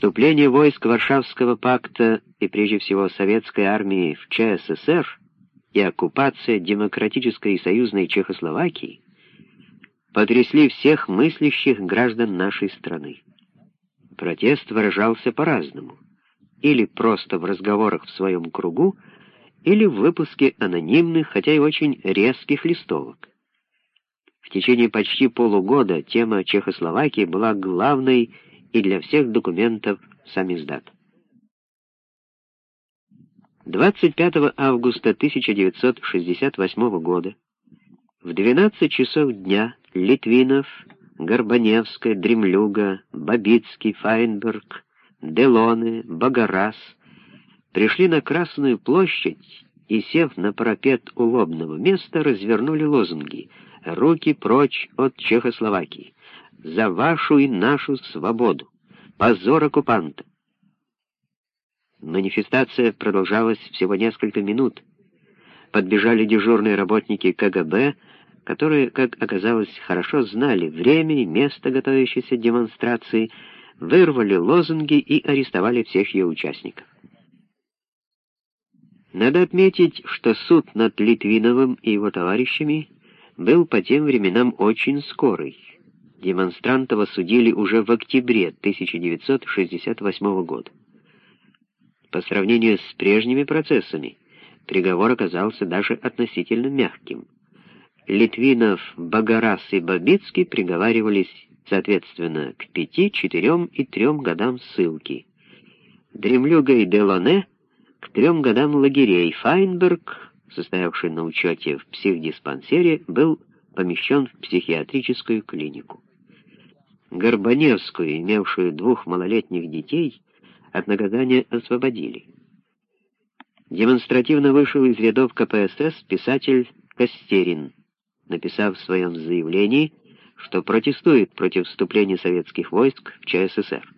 Вступление войск Варшавского пакта и прежде всего советской армии в ЧССР и оккупация демократической и союзной Чехословакии потрясли всех мыслящих граждан нашей страны. Протест выражался по-разному, или просто в разговорах в своем кругу, или в выпуске анонимных, хотя и очень резких листовок. В течение почти полугода тема Чехословакии была главной и для всех документов самиздат. 25 августа 1968 года в 12 часов дня Литвинов, Горбаневская, Дремлюга, Бабицкий, Файнберг, Делоне, Багарас пришли на Красную площадь и, сев на парапет у лобного места, развернули лозунги «Руки прочь от Чехословакии! За вашу и нашу свободу! Позор оккупанта!» Манифестация продолжалась всего несколько минут. Подбежали дежурные работники КГБ, которые, как оказалось, хорошо знали время и место готовящейся демонстрации, вырвали лозунги и арестовали всех ее участников. Надо отметить, что суд над Литвиновым и его товарищами был по тем временам очень скорый. Демонстрантов осудили уже в октябре 1968 года. По сравнению с прежними процессами, приговор оказался даже относительно мягким. Литвинов, Багарас и Бабицкий приговаривались, соответственно, к пяти, четырем и трем годам ссылки. Дремлюга и Делоне — к трем годам лагерей. Файнберг, состоявший на учете в психдиспансере, был помещен в психиатрическую клинику. Горбаневскую, имевшую двух малолетних детей, от наказания освободили. Демонстративно вышел из рядов КПСС писатель Костерин, написав в своем заявлении, что протестует против вступления советских войск в ЧССР.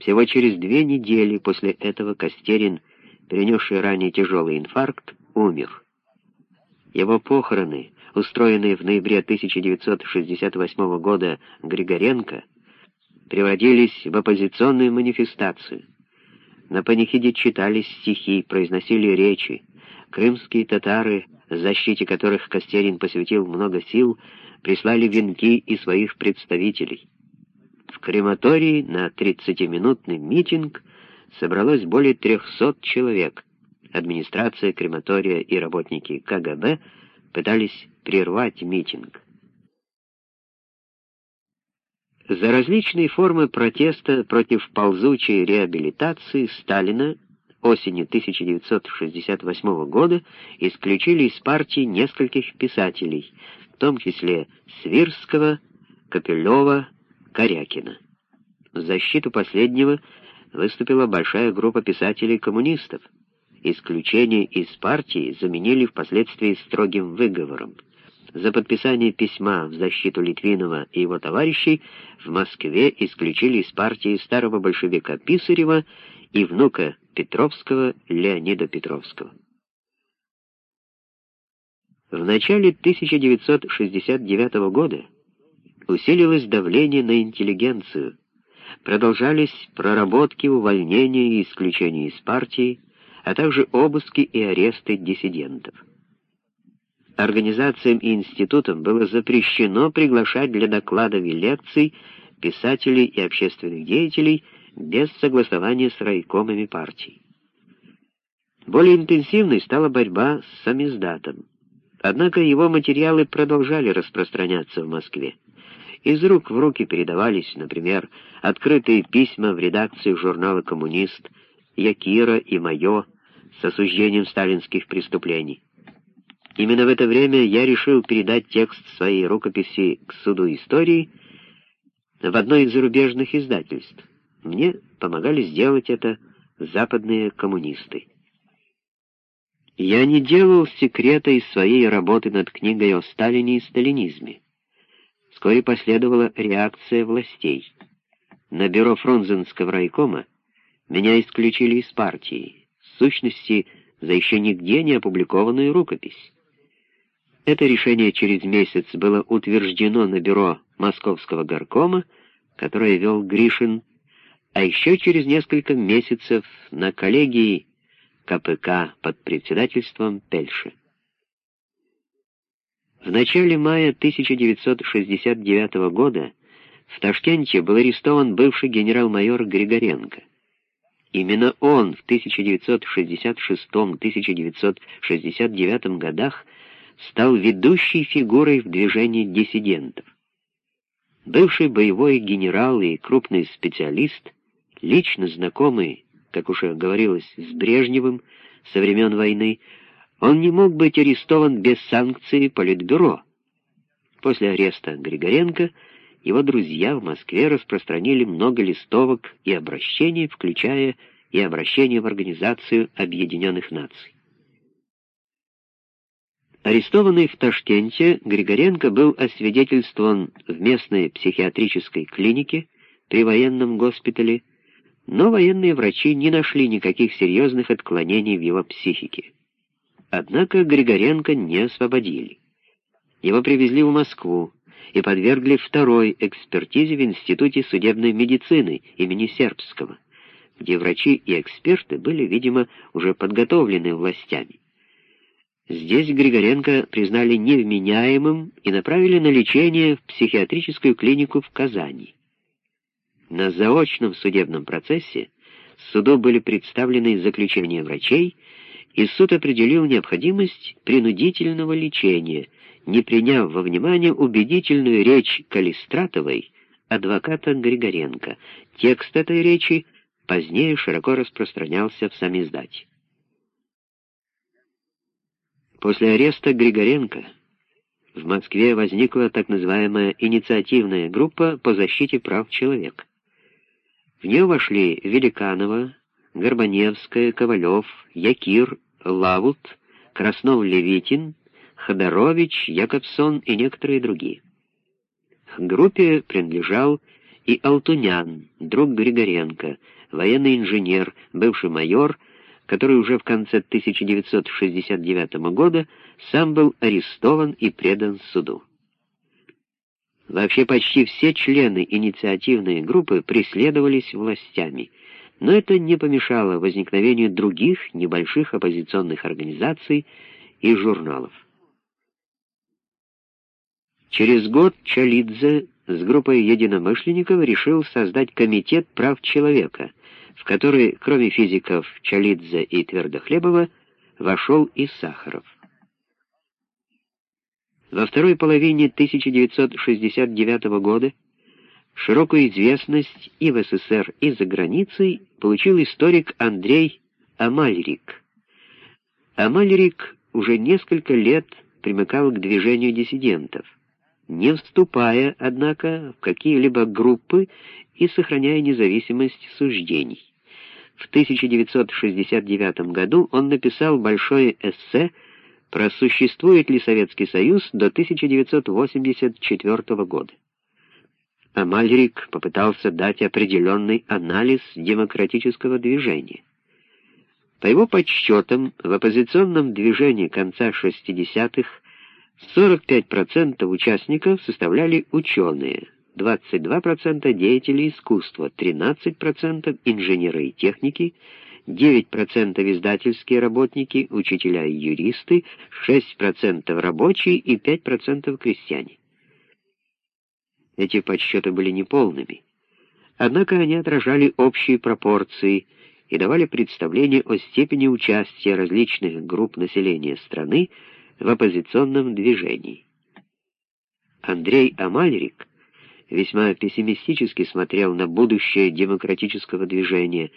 Всего через две недели после этого Костерин, перенесший ранее тяжелый инфаркт, умер. Его похороны, устроенные в ноябре 1968 года Григоренко, превратились в оппозиционную манифестацию. На панихиде читались стихи, произносили речи. Крымские татары, защите которых Костерин посвятил много сил, прислали венки и своих представителей. В крематории на 30-минутный митинг собралось более 300 человек. Администрация крематория и работники КГБ пытались прервать митинг. За различные формы протеста против ползучей реабилитации Сталина осенью 1968 года исключили из партии нескольких писателей, в том числе Свирского, Капелева, Корякина. В защиту последнего выступила большая группа писателей-коммунистов. Исключение из партии заменили впоследствии строгим выговором. За подписание письма в защиту Литвинова и его товарищей в Москве исключили из партии старого большевика Писарева и внука Петровского Леонида Петровского. В начале 1969 года усилилось давление на интеллигенцию, продолжались проработки, увольнения и исключения из партии, а также обыски и аресты диссидентов организациям и институтам было запрещено приглашать для докладов и лекций писателей и общественных деятелей без согласования с райкомами партий. Более интенсивной стала борьба с самиздатом. Однако его материалы продолжали распространяться в Москве. Из рук в руки передавались, например, открытые письма в редакцию журнала «Коммунист», «Якира» и «Майо» с осуждением сталинских преступлений. Именно в это время я решил передать текст своей рукописи к суду истории в одно из зарубежных издательств. Мне помогали сделать это западные коммунисты. Я не делал секрета из своей работы над книгой о Сталине и сталинизме. Вскоре последовала реакция властей. На бюро Фрунзенского райкома меня исключили из партии, сущности, за еще нигде не опубликованную рукопись. Это решение через месяц было утверждено на бюро Московского горкома, которое вел Гришин, а еще через несколько месяцев на коллегии КПК под председательством Пельши. В начале мая 1969 года в Ташкенте был арестован бывший генерал-майор Григоренко. Именно он в 1966-1969 годах стал ведущей фигурой в движении диссидентов. Бывший боевой генерал и крупный специалист, лично знакомый, как уже говорилось, с Брежневым со времен войны, он не мог быть арестован без санкции Политбюро. После ареста Григоренко его друзья в Москве распространили много листовок и обращений, включая и обращение в Организацию Объединенных Наций. Арестованный в Ташкенте, Григоренко был освидетельствован в местной психиатрической клинике при военном госпитале, но военные врачи не нашли никаких серьезных отклонений в его психике. Однако Григоренко не освободили. Его привезли в Москву и подвергли второй экспертизе в Институте судебной медицины имени Сербского, где врачи и эксперты были, видимо, уже подготовлены властями. Здесь Григоренко признали невменяемым и направили на лечение в психиатрическую клинику в Казани. На заочном судебном процессе суду были представлены заключения врачей, и суд определил необходимость принудительного лечения, не приняв во внимание убедительную речь Калистратовой, адвоката Григоренко. Текст этой речи позднее широко распространялся в самиздате. После ареста Григоренко в Москве возникла так называемая инициативная группа по защите прав человека. В нее вошли Великанова, Горбаневская, Ковалев, Якир, Лавут, Краснов-Левитин, Ходорович, Якобсон и некоторые другие. К группе принадлежал и Алтунян, друг Григоренко, военный инженер, бывший майор, который уже в конце 1969 года сам был арестован и предан суду. Вообще почти все члены инициативной группы преследовались властями, но это не помешало возникновению других небольших оппозиционных организаций и журналов. Через год Чалидзе с группой единомышленников решил создать Комитет прав человека — в который, кроме физиков Чалидзе и Твердохлебова, вошел и Сахаров. Во второй половине 1969 года широкую известность и в СССР, и за границей получил историк Андрей Амальрик. Амальрик уже несколько лет примыкал к движению диссидентов, не вступая, однако, в какие-либо группы и сохраняя независимость суждений. В 1969 году он написал большое эссе про существует ли Советский Союз до 1984 года. Амальрик попытался дать определенный анализ демократического движения. По его подсчетам, в оппозиционном движении конца 60-х 45% участников составляли ученые, 22% деятелей искусства, 13% инженеры и техники, 9% издательские работники, учителя и юристы, 6% рабочие и 5% крестьяне. Эти подсчеты были неполными, однако они отражали общие пропорции и давали представление о степени участия различных групп населения страны в оппозиционном движении. Андрей Амальрик весьма пессимистически смотрел на будущее демократического движения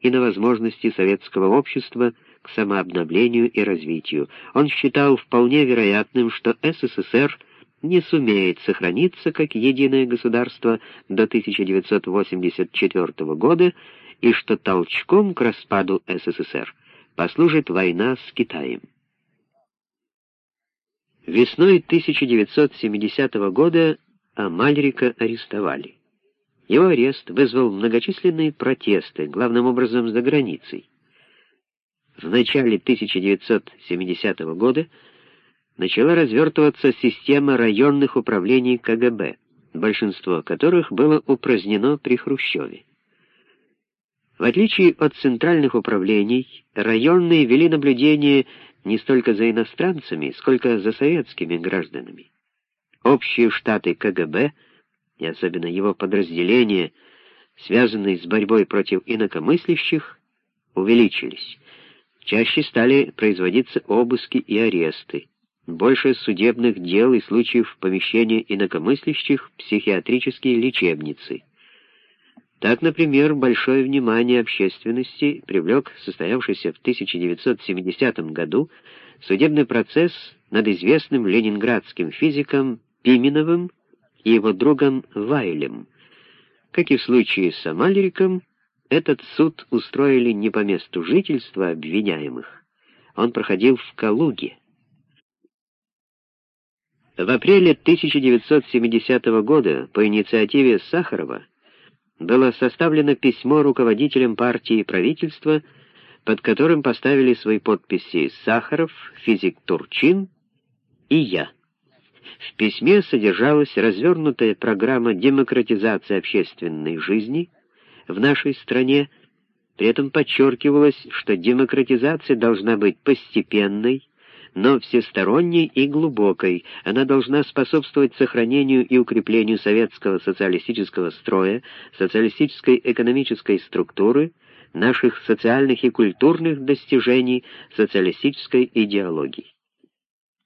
и на возможности советского общества к самообновлению и развитию. Он считал вполне вероятным, что СССР не сумеет сохраниться как единое государство до 1984 года и что толчком к распаду СССР послужит война с Китаем. Весной 1970 года Амальрика арестовали. Его арест вызвал многочисленные протесты, главным образом за границей. В начале 1970 года начала развертываться система районных управлений КГБ, большинство которых было упразднено при Хрущеве. В отличие от центральных управлений, районные вели наблюдение не столько за иностранцами, сколько за советскими гражданами. Общие штаты КГБ, и особенно его подразделения, связанные с борьбой против инакомыслящих, увеличились. Чаще стали производиться обыски и аресты. Больше судебных дел и случаев помещения инакомыслящих в психиатрические лечебницы. Так, например, большое внимание общественности привлек состоявшийся в 1970 году судебный процесс над известным ленинградским физиком Пименовым и его другом Вайлем. Как и в случае с Амалериком, этот суд устроили не по месту жительства обвиняемых. Он проходил в Калуге. В апреле 1970 года по инициативе Сахарова было составлено письмо руководителям партии и правительства, под которым поставили свои подписи Сахаров, физик Турчин и я. В письме содержалась развернутая программа демократизации общественной жизни в нашей стране, при этом подчеркивалось, что демократизация должна быть постепенной, но всесторонней и глубокой. Она должна способствовать сохранению и укреплению советского социалистического строя, социалистической экономической структуры, наших социальных и культурных достижений, социалистической идеологии.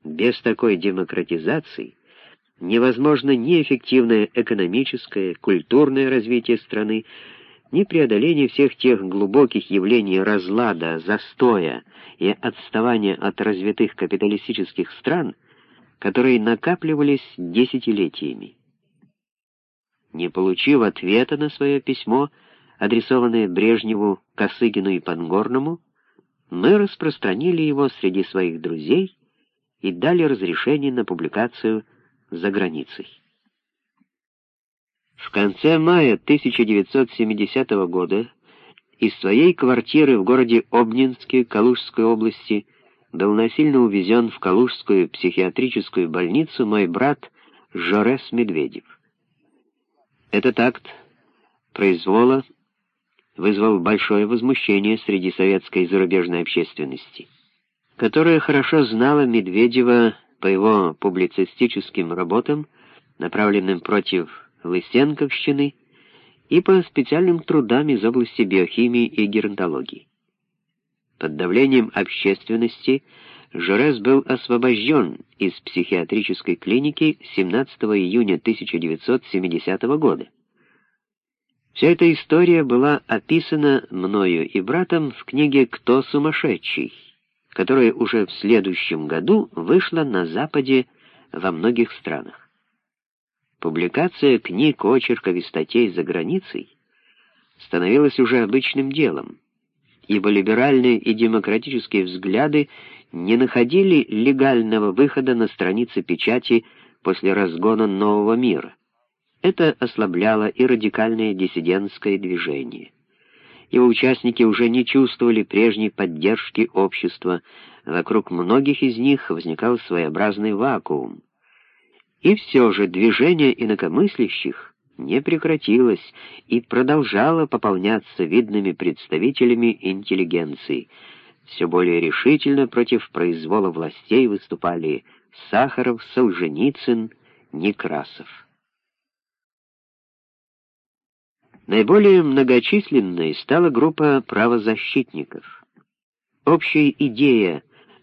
Без такой демократизации невозможно ни эффективное экономическое, культурное развитие страны, ни преодоление всех тех глубоких явлений разлада, застоя и отставания от развитых капиталистических стран, которые накапливались десятилетиями. Не получив ответа на свое письмо, адресованное Брежневу, Косыгину и Пангорному, мы распространили его среди своих друзей и дали разрешение на публикацию за границей. В конце мая 1970 года из своей квартиры в городе Обнинске Калужской области был насильно увезен в Калужскую психиатрическую больницу мой брат Жорес Медведев. Этот акт произвола вызвал большое возмущение среди советской и зарубежной общественности, которая хорошо знала Медведева по его публицистическим работам, направленным против Лысенковщины и по специальным трудам из области биохимии и геронтологии. Под давлением общественности Жорес был освобожден из психиатрической клиники 17 июня 1970 года. Вся эта история была описана мною и братом в книге «Кто сумасшедший?», которая уже в следующем году вышла на Западе во многих странах. Публикация книг, очерков и статей за границей становилась уже обычным делом, ибо либеральные и демократические взгляды не находили легального выхода на страницы печати после разгона нового мира. Это ослабляло и радикальное диссидентское движение. Его участники уже не чувствовали прежней поддержки общества, вокруг многих из них возникал своеобразный вакуум. И все же движение инакомыслящих не прекратилось и продолжало пополняться видными представителями интеллигенции. Все более решительно против произвола властей выступали Сахаров, Солженицын, Некрасов. Наиболее многочисленной стала группа правозащитников. Общая идея,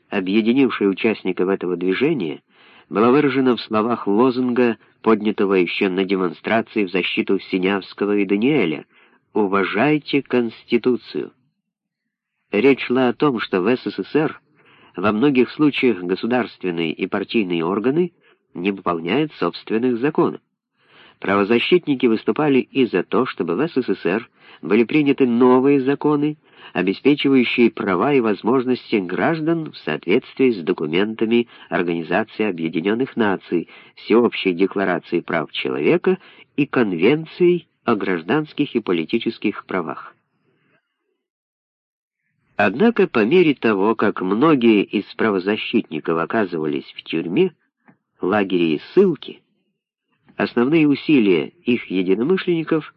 объединившая участников этого движения, была выражена в словах лозунга, поднятого еще на демонстрации в защиту Синявского и Даниэля «Уважайте Конституцию». Речь шла о том, что в СССР во многих случаях государственные и партийные органы не выполняют собственных законов. Правозащитники выступали и за то, чтобы в СССР были приняты новые законы, обеспечивающие права и возможности граждан в соответствии с документами Организации Объединенных Наций, Всеобщей Декларации прав человека и Конвенцией о гражданских и политических правах. Однако по мере того, как многие из правозащитников оказывались в тюрьме, лагере и ссылке, основные усилия их единомышленников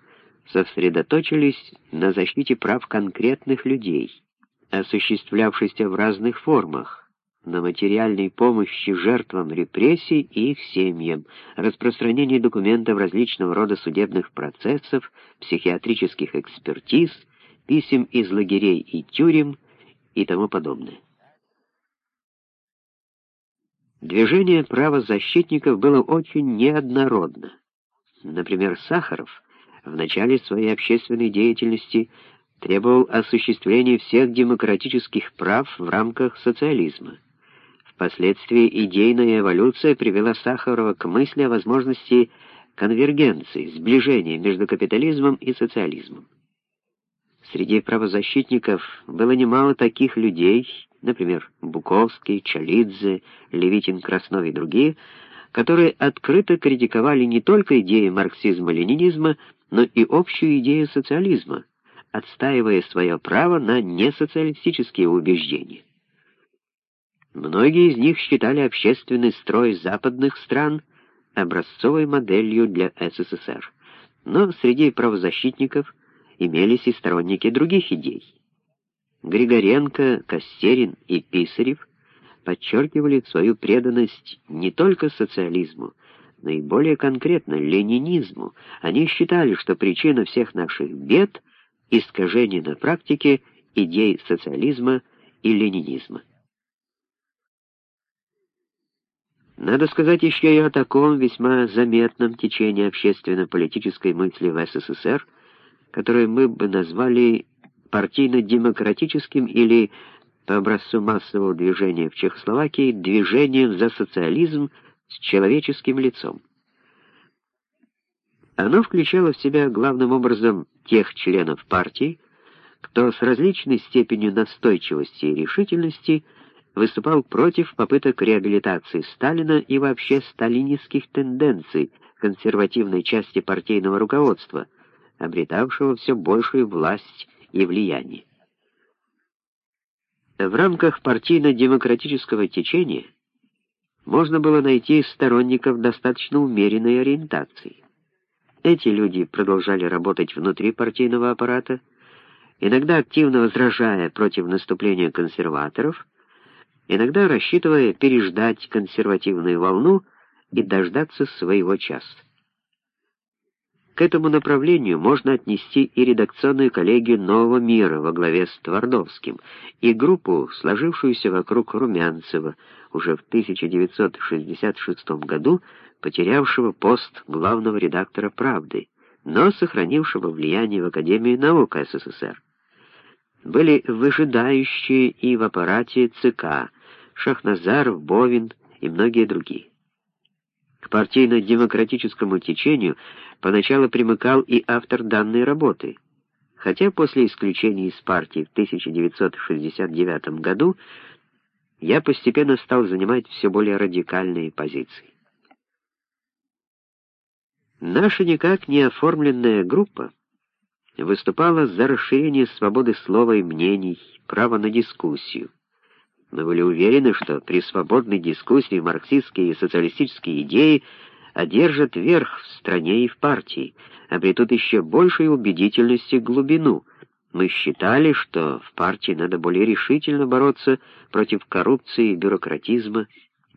сосредоточились на защите прав конкретных людей, осуществлявшейся в разных формах, на материальной помощи жертвам репрессий и их семьям, распространении документов различного рода судебных процессов, психиатрических экспертиз, писем из лагерей и тюрем и тому подобное. Движение правозащитников было очень неоднородно. Например, Сахаров в начале своей общественной деятельности требовал осуществления всех демократических прав в рамках социализма. Впоследствии идейная эволюция привела Сахарова к мысли о возможности конвергенции, сближения между капитализмом и социализмом. Среди правозащитников было немало таких людей, например, Буковский, Чалидзе, Левитин, Краснов и другие, которые открыто критиковали не только идеи марксизма-ленинизма, но и общую идею социализма, отстаивая свое право на несоциалистические убеждения. Многие из них считали общественный строй западных стран образцовой моделью для СССР, но среди правозащитников имелись и сторонники других идей. Григоренко, Костерин и Писарев подчеркивали свою преданность не только социализму, наиболее конкретно ленинизму, они считали, что причина всех наших бед — искажение на практике идей социализма и ленинизма. Надо сказать еще и о таком весьма заметном течении общественно-политической мысли в СССР, которое мы бы назвали партийно-демократическим или, по образцу массового движения в Чехословакии, движением за социализм с человеческим лицом. Оно включало в себя главным образом тех членов партии, кто с различной степенью настойчивости и решительности выступал против попыток реабилитации Сталина и вообще сталинистских тенденций консервативной части партийного руководства, обретавшего все большую власть и влияние. В рамках партийно-демократического течения можно было найти сторонников достаточно умеренной ориентации. Эти люди продолжали работать внутри партийного аппарата, иногда активно возражая против наступления консерваторов, иногда рассчитывая переждать консервативную волну и дождаться своего часа. К этому направлению можно отнести и редакционную коллегию «Нового мира» во главе с Твардовским, и группу, сложившуюся вокруг Румянцева, уже в 1966 году потерявшего пост главного редактора «Правды», но сохранившего влияние в Академии наук СССР. Были выжидающие и в аппарате ЦК Шахназаров, Бовин и многие другие. К партийно-демократическому течению поначалу примыкал и автор данной работы, хотя после исключения из партии в 1969 году я постепенно стал занимать все более радикальные позиции. Наша никак не оформленная группа выступала за расширение свободы слова и мнений, право на дискуссию. Мы были уверены, что при свободной дискуссии марксистские и социалистические идеи одержат верх в стране и в партии, обретут еще большую убедительность и глубину. Мы считали, что в партии надо более решительно бороться против коррупции и бюрократизма,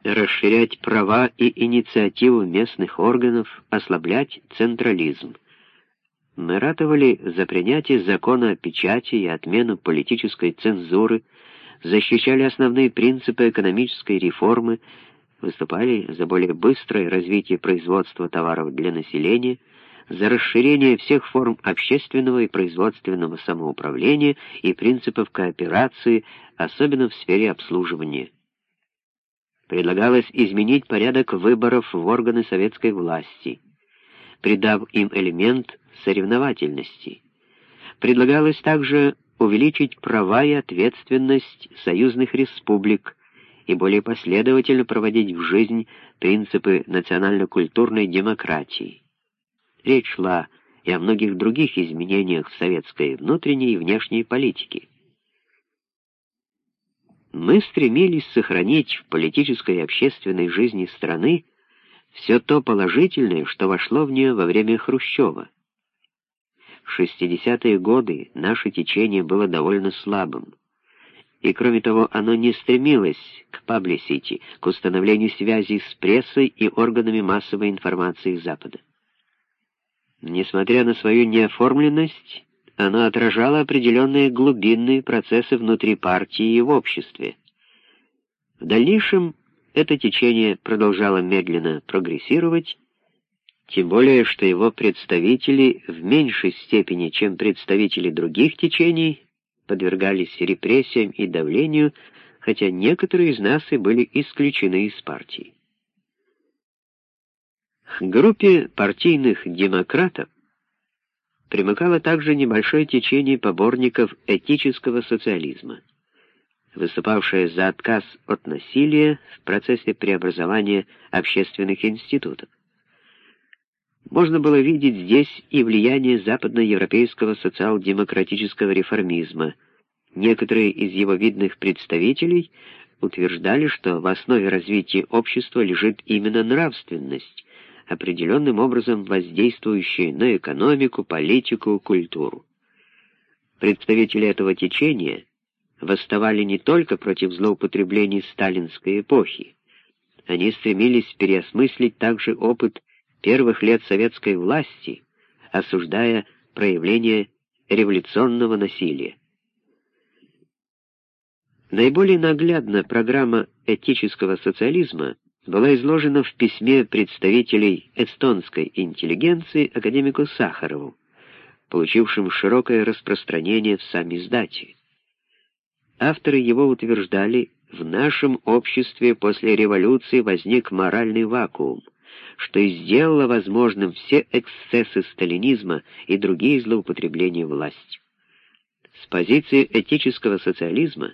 расширять права и инициативу местных органов, ослаблять централизм. Мы ратовали за принятие закона о печати и отмену политической цензуры, защищали основные принципы экономической реформы, выступали за более быстрое развитие производства товаров для населения, за расширение всех форм общественного и производственного самоуправления и принципов кооперации, особенно в сфере обслуживания предлагалось изменить порядок выборов в органы советской власти, придав им элемент соревновательности. Предлагалось также увеличить права и ответственность союзных республик и более последовательно проводить в жизнь принципы национально-культурной демократии. Речь шла и о многих других изменениях в советской внутренней и внешней политике мы стремились сохранить в политической и общественной жизни страны все то положительное, что вошло в нее во время Хрущева. В 60-е годы наше течение было довольно слабым. И кроме того, оно не стремилось к паблисити, к установлению связей с прессой и органами массовой информации Запада. Несмотря на свою неоформленность, оно отражало определенные глубинные процессы внутри партии и в обществе. В дальнейшем это течение продолжало медленно прогрессировать, тем более, что его представители в меньшей степени, чем представители других течений, подвергались репрессиям и давлению, хотя некоторые из нас и были исключены из партии. К группе партийных демократов примыкало также небольшое течение поборников этического социализма, выступавшее за отказ от насилия в процессе преобразования общественных институтов. Можно было видеть здесь и влияние западноевропейского социал-демократического реформизма. Некоторые из его видных представителей утверждали, что в основе развития общества лежит именно нравственность, определенным образом воздействующие на экономику, политику, культуру. Представители этого течения восставали не только против злоупотреблений сталинской эпохи. Они стремились переосмыслить также опыт первых лет советской власти, осуждая проявление революционного насилия. Наиболее наглядна программа этического социализма была изложена в письме представителей эстонской интеллигенции академику Сахарову, получившим широкое распространение в самиздате. Авторы его утверждали, в нашем обществе после революции возник моральный вакуум, что и сделало возможным все эксцессы сталинизма и другие злоупотребления властью. С позиции этического социализма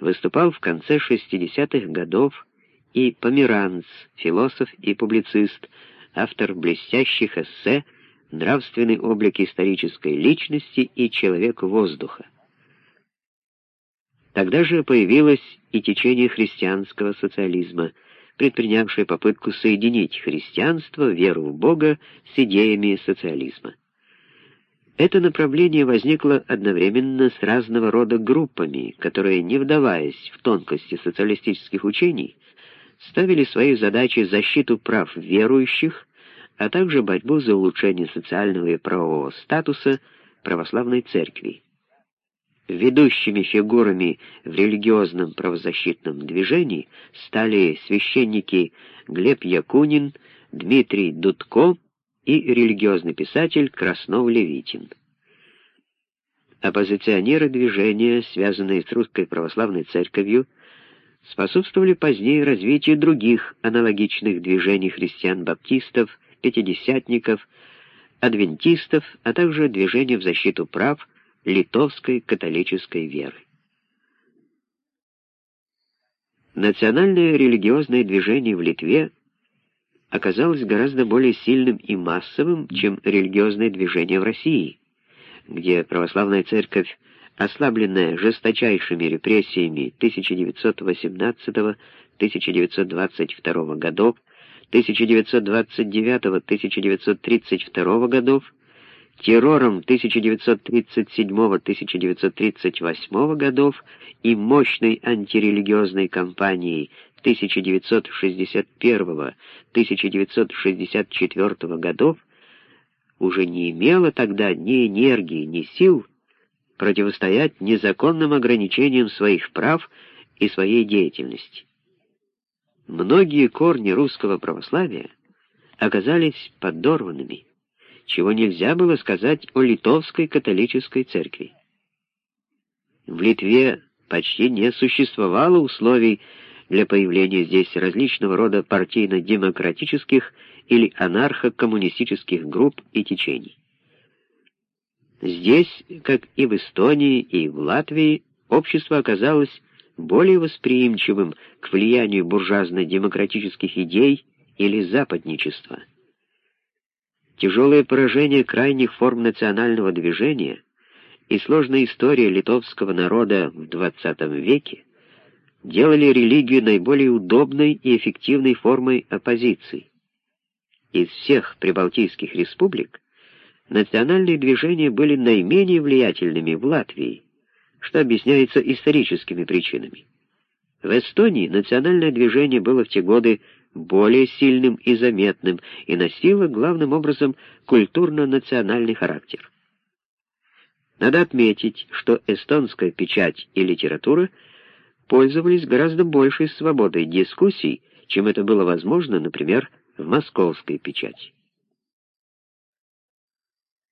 выступал в конце 60-х годов и Померанц, философ и публицист, автор блестящих эссе «Нравственный облик исторической личности и человек воздуха». Тогда же появилось и течение христианского социализма, предпринявшее попытку соединить христианство, веру в Бога с идеями социализма. Это направление возникло одновременно с разного рода группами, которые, не вдаваясь в тонкости социалистических учений, ставили своей задачей защиту прав верующих, а также борьбу за улучшение социального и правового статуса православной церкви. Ведущими фигурами в религиозном правозащитном движении стали священники Глеб Якунин, Дмитрий Дудко и религиозный писатель Краснов-Левитин. Оппозиционеры движения, связанные с Русской Православной Церковью, способствовали позднее развитию других аналогичных движений христиан-баптистов, пятидесятников, адвентистов, а также движения в защиту прав литовской католической веры. Национальное религиозное движение в Литве оказалось гораздо более сильным и массовым, чем религиозное движение в России, где православная церковь ослабленная жесточайшими репрессиями 1918-1922 годов, 1929-1932 годов, террором 1937-1938 годов и мощной антирелигиозной кампанией 1961-1964 годов, уже не имела тогда ни энергии, ни сил, противостоять незаконным ограничениям своих прав и своей деятельности. Многие корни русского православия оказались подорванными, чего нельзя было сказать о литовской католической церкви. В Литве почти не существовало условий для появления здесь различного рода партийно-демократических или анархо-коммунистических групп и течений. Здесь, как и в Эстонии и в Латвии, общество оказалось более восприимчивым к влиянию буржуазно-демократических идей или западничества. Тяжелое поражение крайних форм национального движения и сложная история литовского народа в XX веке делали религию наиболее удобной и эффективной формой оппозиции. Из всех прибалтийских республик национальные движения были наименее влиятельными в Латвии, что объясняется историческими причинами. В Эстонии национальное движение было в те годы более сильным и заметным и носило главным образом культурно-национальный характер. Надо отметить, что эстонская печать и литература пользовались гораздо большей свободой дискуссий, чем это было возможно, например, в московской печати.